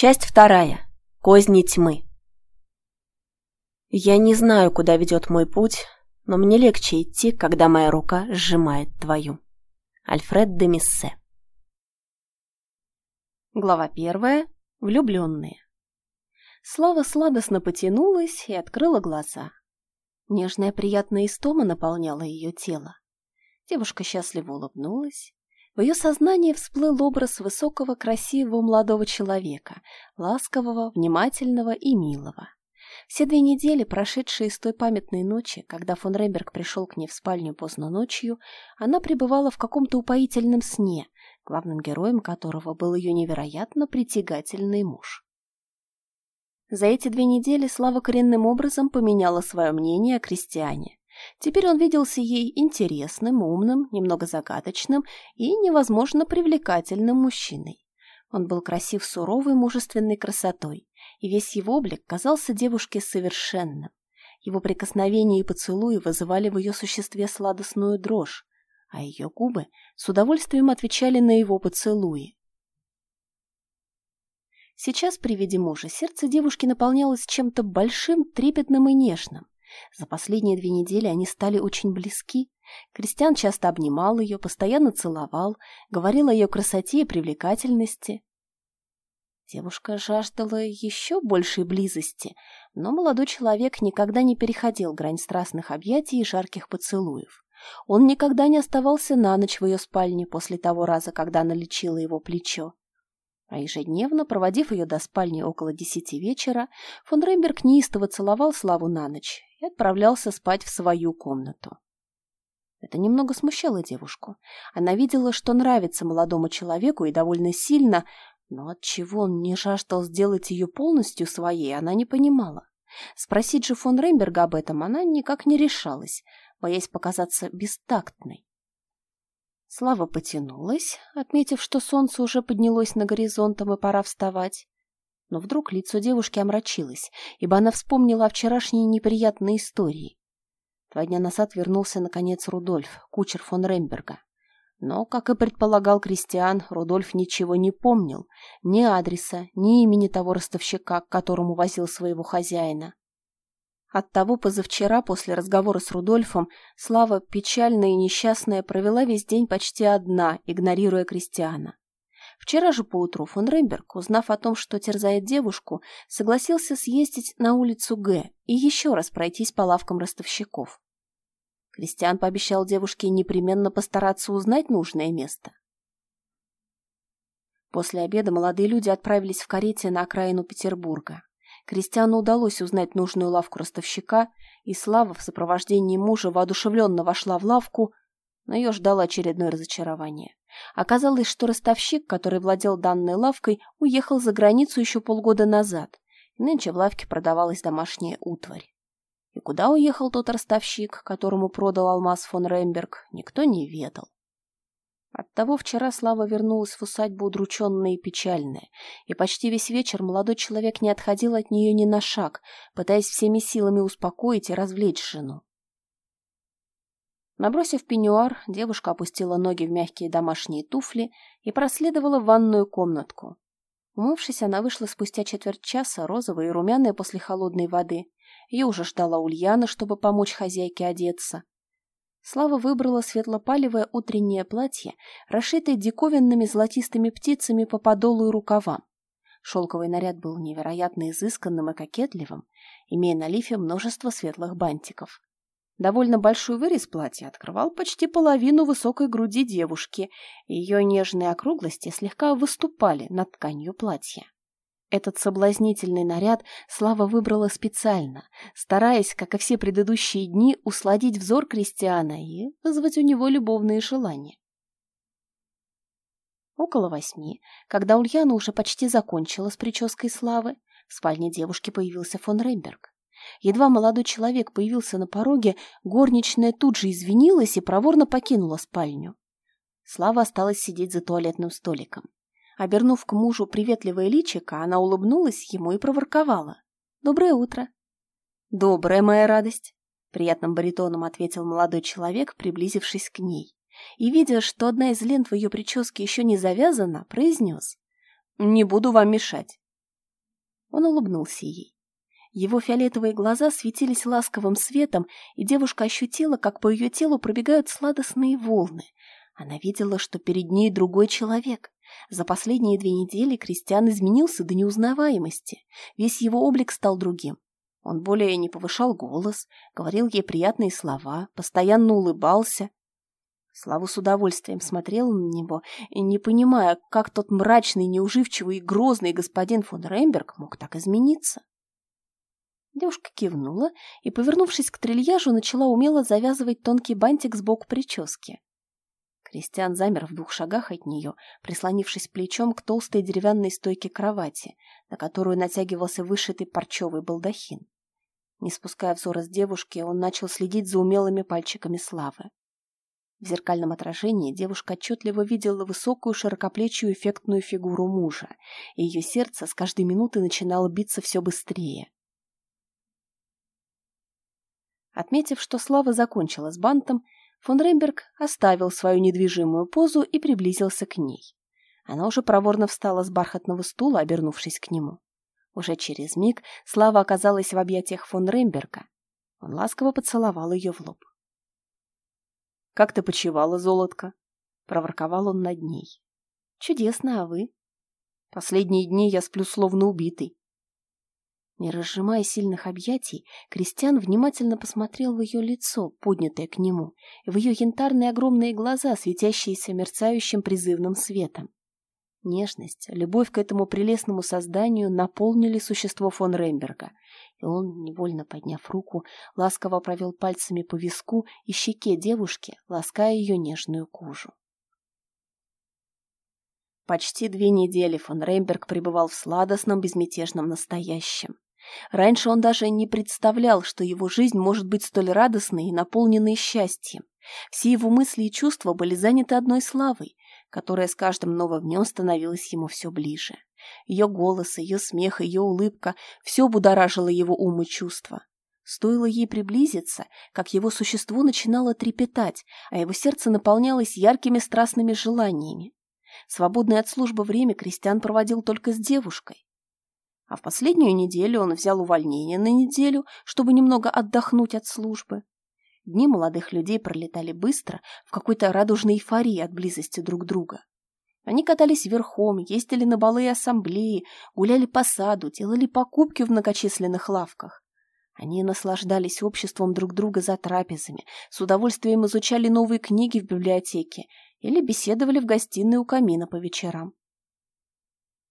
Часть вторая. Козни тьмы. Я не знаю, куда ведет мой путь, но мне легче идти, когда моя рука сжимает твою. Альфред де Миссе. Глава первая. Влюбленные. Слава сладостно потянулась и открыла глаза. Нежная приятная истома наполняла ее тело. Девушка счастливо улыбнулась, в ее сознании всплыл образ высокого, красивого молодого человека, ласкового, внимательного и милого. Все две недели, прошедшие с той памятной ночи, когда фон Ремберг пришел к ней в спальню поздно ночью, она пребывала в каком-то упоительном сне, главным героем которого был ее невероятно притягательный муж. За эти две недели Слава коренным образом поменяла свое мнение о крестьяне. Теперь он виделся ей интересным, умным, немного загадочным и невозможно привлекательным мужчиной. Он был красив суровой мужественной красотой, и весь его облик казался девушке совершенным. Его прикосновения и поцелуи вызывали в ее существе сладостную дрожь, а ее губы с удовольствием отвечали на его поцелуи. Сейчас при виде мужа сердце девушки наполнялось чем-то большим, трепетным и нежным. За последние две недели они стали очень близки. Кристиан часто обнимал ее, постоянно целовал, говорил о ее красоте и привлекательности. Девушка жаждала еще большей близости, но молодой человек никогда не переходил грань страстных объятий и жарких поцелуев. Он никогда не оставался на ночь в ее спальне после того раза, когда она лечила его плечо. А ежедневно, проводив ее до спальни около десяти вечера, фон Ремберг неистово целовал Славу на ночь и отправлялся спать в свою комнату. Это немного смущало девушку. Она видела, что нравится молодому человеку и довольно сильно, но от чего он не жаждал сделать ее полностью своей, она не понимала. Спросить же фон Ремберга об этом она никак не решалась, боясь показаться бестактной. Слава потянулась, отметив, что солнце уже поднялось на горизонтом и пора вставать. Но вдруг лицо девушки омрачилось, ибо она вспомнила о вчерашней неприятной истории. Два дня назад вернулся, наконец, Рудольф, кучер фон Ремберга. Но, как и предполагал Кристиан, Рудольф ничего не помнил, ни адреса, ни имени того ростовщика, к которому возил своего хозяина. Оттого позавчера, после разговора с Рудольфом, Слава, печальная и несчастная, провела весь день почти одна, игнорируя Кристиана. Вчера же поутру фон Ремберг, узнав о том, что терзает девушку, согласился съездить на улицу Г и еще раз пройтись по лавкам ростовщиков. Кристиан пообещал девушке непременно постараться узнать нужное место. После обеда молодые люди отправились в карете на окраину Петербурга. Кристиану удалось узнать нужную лавку ростовщика, и Слава в сопровождении мужа воодушевленно вошла в лавку, но ее ждало очередное разочарование. Оказалось, что ростовщик, который владел данной лавкой, уехал за границу еще полгода назад, и нынче в лавке продавалась домашняя утварь. И куда уехал тот ростовщик, которому продал алмаз фон Ремберг, никто не ведал. Оттого вчера Слава вернулась в усадьбу удрученная и печальная, и почти весь вечер молодой человек не отходил от нее ни на шаг, пытаясь всеми силами успокоить и развлечь жену. Набросив пеньюар, девушка опустила ноги в мягкие домашние туфли и проследовала в ванную комнатку. Умывшись, она вышла спустя четверть часа, розовая и румяная после холодной воды. Ее уже ждала Ульяна, чтобы помочь хозяйке одеться. Слава выбрала светлопалевое утреннее платье, расшитое диковинными золотистыми птицами по подолу и рукавам. Шелковый наряд был невероятно изысканным и кокетливым, имея на лифе множество светлых бантиков. Довольно большой вырез платья открывал почти половину высокой груди девушки, ее нежные округлости слегка выступали над тканью платья. Этот соблазнительный наряд Слава выбрала специально, стараясь, как и все предыдущие дни, усладить взор крестьяна и вызвать у него любовные желания. Около восьми, когда Ульяна уже почти закончила с прической Славы, в спальне девушки появился фон Ремберг. Едва молодой человек появился на пороге, горничная тут же извинилась и проворно покинула спальню. Слава осталась сидеть за туалетным столиком. Обернув к мужу приветливое личико, она улыбнулась ему и проворковала. «Доброе утро!» «Добрая моя радость!» — приятным баритоном ответил молодой человек, приблизившись к ней. И, видя, что одна из лент в ее прическе еще не завязана, произнес. «Не буду вам мешать. Он улыбнулся ей. Его фиолетовые глаза светились ласковым светом, и девушка ощутила, как по ее телу пробегают сладостные волны. Она видела, что перед ней другой человек. За последние две недели Кристиан изменился до неузнаваемости. Весь его облик стал другим. Он более не повышал голос, говорил ей приятные слова, постоянно улыбался. Слава с удовольствием смотрела на него, не понимая, как тот мрачный, неуживчивый и грозный господин фон Ремберг мог так измениться. Девушка кивнула и, повернувшись к трильяжу, начала умело завязывать тонкий бантик сбоку прически. Кристиан замер в двух шагах от нее, прислонившись плечом к толстой деревянной стойке кровати, на которую натягивался вышитый парчевый балдахин. Не спуская взора с девушки, он начал следить за умелыми пальчиками Славы. В зеркальном отражении девушка отчетливо видела высокую широкоплечью эффектную фигуру мужа, и ее сердце с каждой минуты начинало биться все быстрее. Отметив, что Слава закончила с бантом, фон Ремберг оставил свою недвижимую позу и приблизился к ней. Она уже проворно встала с бархатного стула, обернувшись к нему. Уже через миг Слава оказалась в объятиях фон Ремберга. Он ласково поцеловал ее в лоб. «Как ты почивала, золотко?» — проворковал он над ней. «Чудесно, а вы?» «Последние дни я сплю словно убитый. Не разжимая сильных объятий, Кристиан внимательно посмотрел в ее лицо, поднятое к нему, и в ее янтарные огромные глаза, светящиеся мерцающим призывным светом. Нежность, любовь к этому прелестному созданию наполнили существо фон Ремберга, и он, невольно подняв руку, ласково провел пальцами по виску и щеке девушки, лаская ее нежную кожу. Почти две недели фон Ремберг пребывал в сладостном, безмятежном настоящем. Раньше он даже не представлял, что его жизнь может быть столь радостной и наполненной счастьем. Все его мысли и чувства были заняты одной славой, которая с каждым новым днем становилась ему все ближе. Ее голос, ее смех, ее улыбка – все будоражило его ум и чувства. Стоило ей приблизиться, как его существо начинало трепетать, а его сердце наполнялось яркими страстными желаниями. Свободное от службы время Кристиан проводил только с девушкой. А в последнюю неделю он взял увольнение на неделю, чтобы немного отдохнуть от службы. Дни молодых людей пролетали быстро, в какой-то радужной эйфории от близости друг друга. Они катались верхом, ездили на балы и ассамблеи, гуляли по саду, делали покупки в многочисленных лавках. Они наслаждались обществом друг друга за трапезами, с удовольствием изучали новые книги в библиотеке или беседовали в гостиной у камина по вечерам.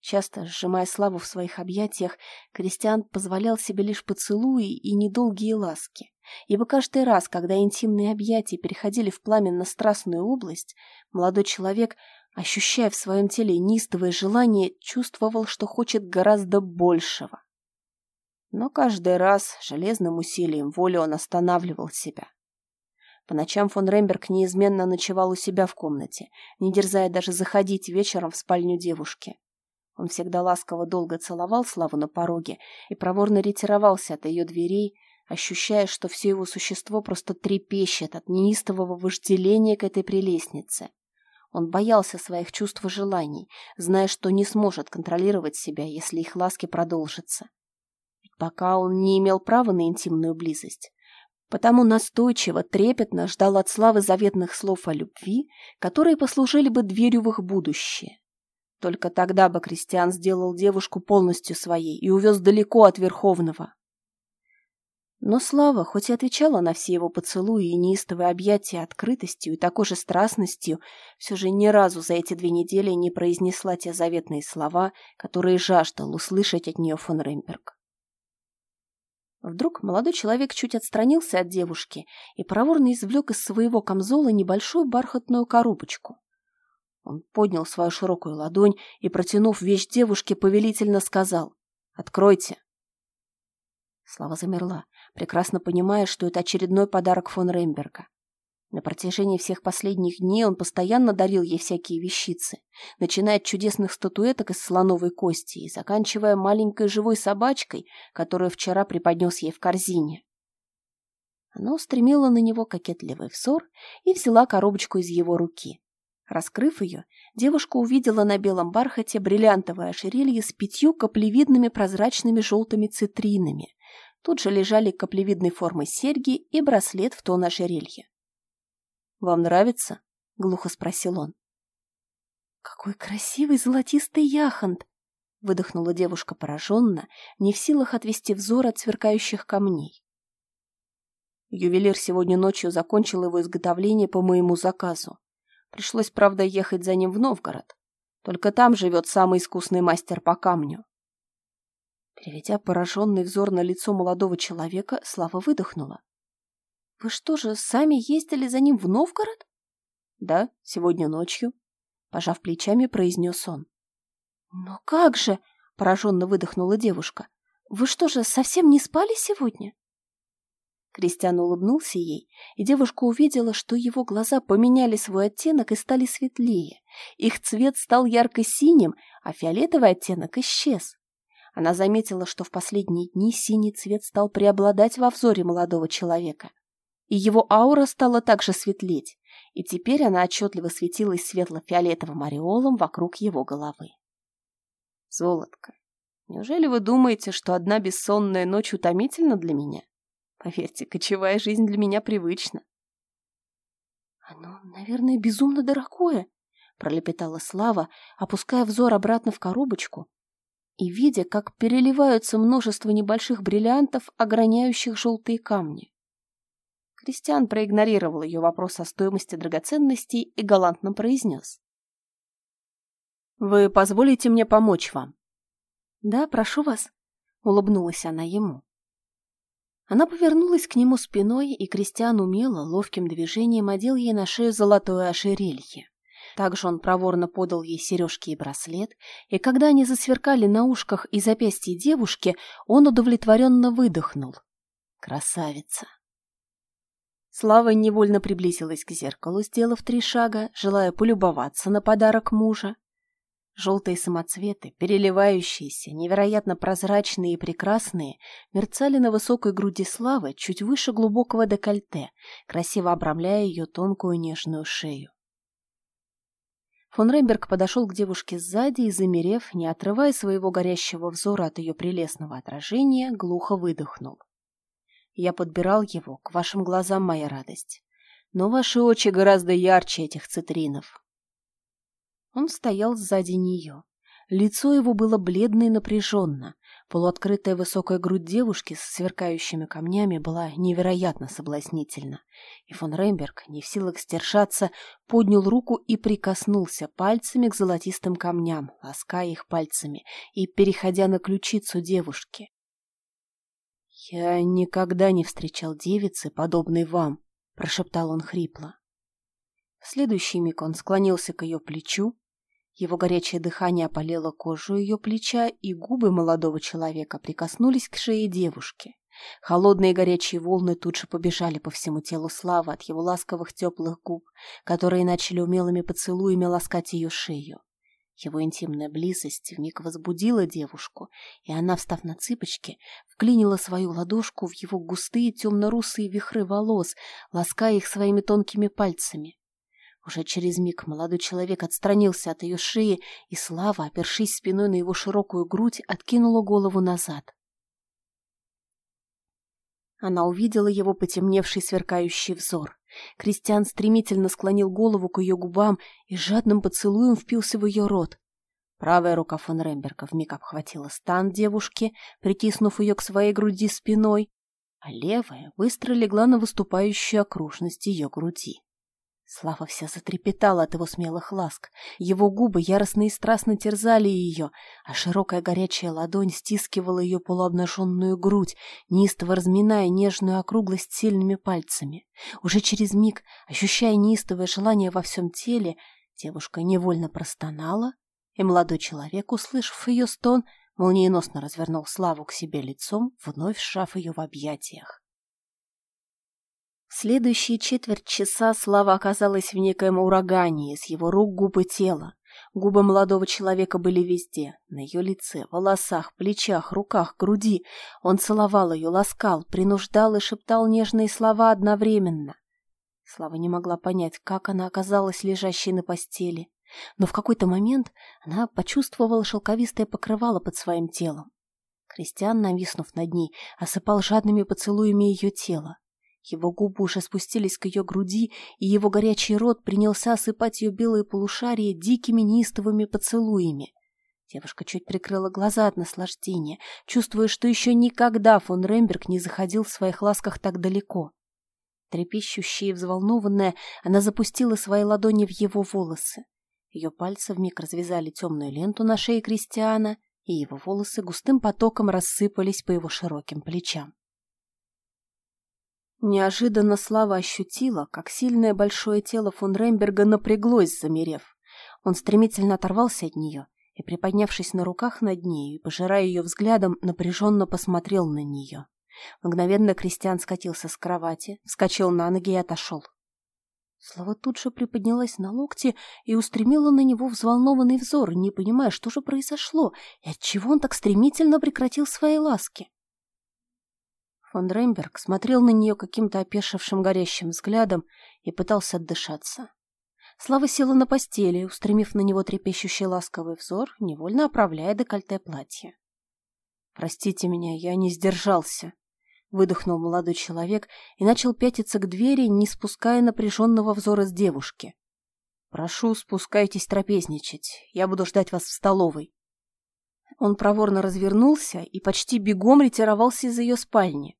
Часто, сжимая Славу в своих объятиях, Кристиан позволял себе лишь поцелуи и недолгие ласки. Ибо каждый раз, когда интимные объятия переходили в пламенно-страстную область, молодой человек, ощущая в своем теле неистовое желание, чувствовал, что хочет гораздо большего. Но каждый раз железным усилием воли он останавливал себя. По ночам фон Ремберг неизменно ночевал у себя в комнате, не дерзая даже заходить вечером в спальню девушки. Он всегда ласково долго целовал Славу на пороге и проворно ретировался от ее дверей, ощущая, что все его существо просто трепещет от неистового вожделения к этой прелестнице. Он боялся своих чувств и желаний, зная, что не сможет контролировать себя, если их ласки продолжатся. Пока он не имел права на интимную близость, потому настойчиво, трепетно ждал от Славы заветных слов о любви, которые послужили бы дверью в их будущее. Только тогда бы Кристиан сделал девушку полностью своей и увез далеко от Верховного. Но Слава, хоть и отвечала на все его поцелуи и неистовые объятия открытостью и такой же страстностью, все же ни разу за эти две недели не произнесла те заветные слова, которые жаждал услышать от нее фон Ремберг. Вдруг молодой человек чуть отстранился от девушки и проворно извлек из своего камзола небольшую бархатную коробочку. Он поднял свою широкую ладонь и, протянув вещь девушке, повелительно сказал «Откройте». Слава замерла, прекрасно понимая, что это очередной подарок фон Ремберга. На протяжении всех последних дней он постоянно дарил ей всякие вещицы, начиная от чудесных статуэток из слоновой кости и заканчивая маленькой живой собачкой, которую вчера преподнес ей в корзине. Она устремила на него кокетливый взор и взяла коробочку из его руки. Раскрыв ее, девушка увидела на белом бархате бриллиантовое ожерелье с пятью каплевидными прозрачными желтыми цитринами. Тут же лежали каплевидной формы серьги и браслет в тон ожерелья. «Вам нравится?» — глухо спросил он. «Какой красивый золотистый яхонт!» — выдохнула девушка пораженно, не в силах отвести взор от сверкающих камней. Ювелир сегодня ночью закончил его изготовление по моему заказу. Пришлось, правда, ехать за ним в Новгород. Только там живет самый искусный мастер по камню. Переведя пораженный взор на лицо молодого человека, Слава выдохнула. «Вы что же, сами ездили за ним в Новгород?» «Да, сегодня ночью», — пожав плечами, произнес он. «Но как же?» — пораженно выдохнула девушка. «Вы что же, совсем не спали сегодня?» Кристиан улыбнулся ей, и девушка увидела, что его глаза поменяли свой оттенок и стали светлее. Их цвет стал ярко-синим, а фиолетовый оттенок исчез. Она заметила, что в последние дни синий цвет стал преобладать во взоре молодого человека. И его аура стала также светлеть, и теперь она отчетливо светилась светло-фиолетовым ореолом вокруг его головы. «Золотко, неужели вы думаете, что одна бессонная ночь утомительна для меня?» Поверьте, кочевая жизнь для меня привычна. «Оно, наверное, безумно дорогое», — пролепетала Слава, опуская взор обратно в коробочку и видя, как переливаются множество небольших бриллиантов, ограняющих желтые камни. Кристиан проигнорировал ее вопрос о стоимости драгоценностей и галантно произнес. «Вы позволите мне помочь вам?» «Да, прошу вас», — улыбнулась она ему. Она повернулась к нему спиной, и Кристиан умело, ловким движением одел ей на шею золотое ошерелье. Также он проворно подал ей сережки и браслет, и когда они засверкали на ушках и запястье девушки, он удовлетворенно выдохнул. «Красавица!» Слава невольно приблизилась к зеркалу, сделав три шага, желая полюбоваться на подарок мужа. Желтые самоцветы, переливающиеся, невероятно прозрачные и прекрасные, мерцали на высокой груди Славы чуть выше глубокого декольте, красиво обрамляя ее тонкую нежную шею. Фон Ремберг подошел к девушке сзади и, замерев, не отрывая своего горящего взора от ее прелестного отражения, глухо выдохнул. «Я подбирал его к вашим глазам, моя радость. Но ваши очи гораздо ярче этих цитринов. Он стоял сзади нее. Лицо его было бледно и напряженно. Полуоткрытая высокая грудь девушки с сверкающими камнями была невероятно соблазнительна. И фон Ремберг, не в силах сдержаться, поднял руку и прикоснулся пальцами к золотистым камням, лаская их пальцами и переходя на ключицу девушки. «Я никогда не встречал девицы, подобной вам», — прошептал он хрипло. В следующий миг он склонился к ее плечу, его горячее дыхание опалило кожу ее плеча, и губы молодого человека прикоснулись к шее девушки. Холодные горячие волны тут же побежали по всему телу Славы от его ласковых теплых губ, которые начали умелыми поцелуями ласкать ее шею. Его интимная близость вмиг возбудила девушку, и она, встав на цыпочки, вклинила свою ладошку в его густые темно-русые вихры волос, лаская их своими тонкими пальцами. Уже через миг молодой человек отстранился от ее шеи, и Слава, опершись спиной на его широкую грудь, откинула голову назад. Она увидела его потемневший сверкающий взор. Кристиан стремительно склонил голову к ее губам и жадным поцелуем впился в ее рот. Правая рука фон Ремберга вмиг обхватила стан девушки, притиснув ее к своей груди спиной, а левая быстро легла на выступающую окружность ее груди. Слава вся затрепетала от его смелых ласк. Его губы яростно и страстно терзали ее, а широкая горячая ладонь стискивала ее полуобнаженную грудь, неистово разминая нежную округлость сильными пальцами. Уже через миг, ощущая неистовое желание во всем теле, девушка невольно простонала, и молодой человек, услышав ее стон, молниеносно развернул Славу к себе лицом, вновь сжав ее в объятиях. Следующие четверть часа Слава оказалась в некоем урагане из его рук, губы тела. Губы молодого человека были везде, на ее лице, волосах, плечах, руках, груди. Он целовал ее, ласкал, принуждал и шептал нежные слова одновременно. Слава не могла понять, как она оказалась лежащей на постели, но в какой-то момент она почувствовала шелковистое покрывало под своим телом. Кристиан, нависнув над ней, осыпал жадными поцелуями ее тело. Его губы уже спустились к ее груди, и его горячий рот принялся осыпать ее белые полушария дикими неистовыми поцелуями. Девушка чуть прикрыла глаза от наслаждения, чувствуя, что еще никогда фон Ремберг не заходил в своих ласках так далеко. Трепещущая и взволнованная, она запустила свои ладони в его волосы. Ее пальцы вмиг развязали темную ленту на шее Кристиана, и его волосы густым потоком рассыпались по его широким плечам. Неожиданно Слава ощутила, как сильное большое тело фон Ремберга напряглось, замерев. Он стремительно оторвался от нее и, приподнявшись на руках над ней и пожирая ее взглядом, напряженно посмотрел на нее. Мгновенно Кристиан скатился с кровати, вскочил на ноги и отошел. Слава тут же приподнялась на локте и устремила на него взволнованный взор, не понимая, что же произошло и отчего он так стремительно прекратил свои ласки. Фон Ремберг смотрел на нее каким-то опешившим горящим взглядом и пытался отдышаться. Слава села на постели, устремив на него трепещущий ласковый взор, невольно оправляя декольте платья. «Простите меня, я не сдержался», — выдохнул молодой человек и начал пятиться к двери, не спуская напряженного взора с девушки. «Прошу, спускайтесь трапезничать. Я буду ждать вас в столовой». Он проворно развернулся и почти бегом ретировался из ее спальни.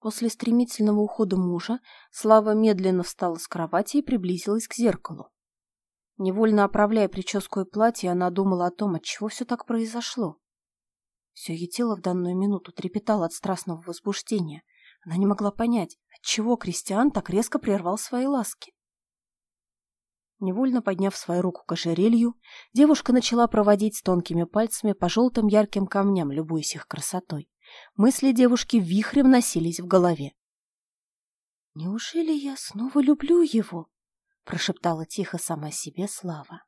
После стремительного ухода мужа Слава медленно встала с кровати и приблизилась к зеркалу. Невольно оправляя прическу и платье, она думала о том, от чего все так произошло. Все ее тело в данную минуту трепетало от страстного возбуждения. Она не могла понять, отчего Кристиан так резко прервал свои ласки. Невольно подняв свою руку к ожерелью, девушка начала проводить тонкими пальцами по желтым ярким камням, любуясь их красотой. Мысли девушки вихрем носились в голове. «Неужели я снова люблю его?» — прошептала тихо сама себе Слава.